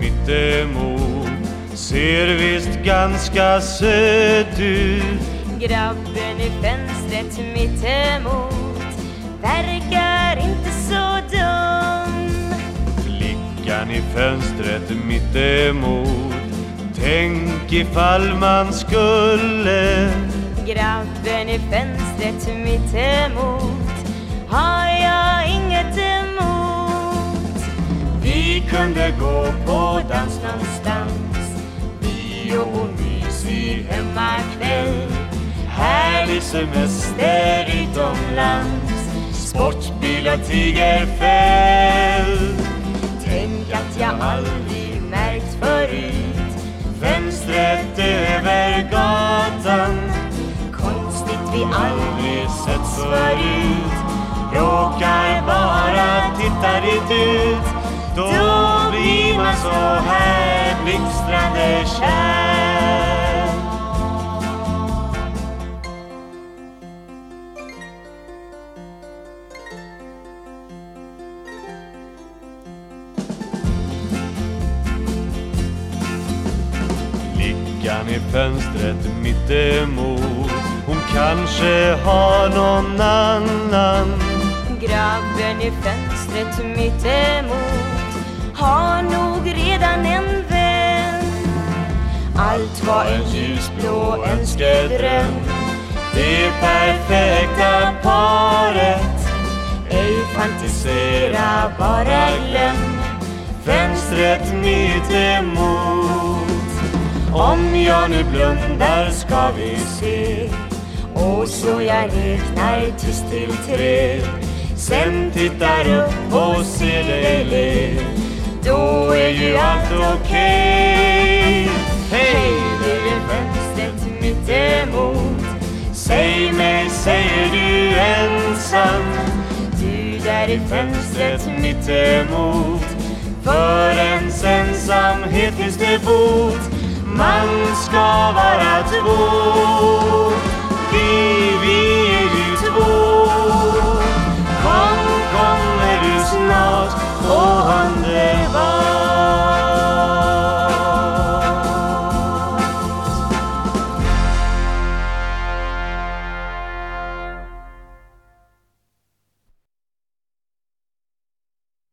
mittemot Ser visst ganska söt ut Grabben i fönstret mittemot verkar inte så dum. Flickan i fönstret mittemot Tänk ifall man skulle Grabben i fönstret mittemot kunde gå på dans någonstans, bio och mysig hemmakväll. Härlig semester utomlands, sportbil och tigerfäll. Tänk att jag aldrig märkt förut fönstret över gatan. Konstigt vi aldrig setts förut, råkar bara titta dit ut. Då så här blixtrande kär. Flickan i fönstret mittemot Hon kanske har någon annan Grabben i fönstret mittemot har nog redan en vän. Allt var en ljusblå önskedröm. Det perfekta paret. Ej fantisera, bara glöm. Fönstret mittemot. Om jag nu blundar ska vi se. Och så jag räknar tyst till tre. Sen tittar upp och ser dig le. Är ju allt okej. Hej, du är fönstret mittemot. Säg mig, säger du ensam? Du där i fönstret mittemot. För ens ensamhet finns det bot. Man ska vara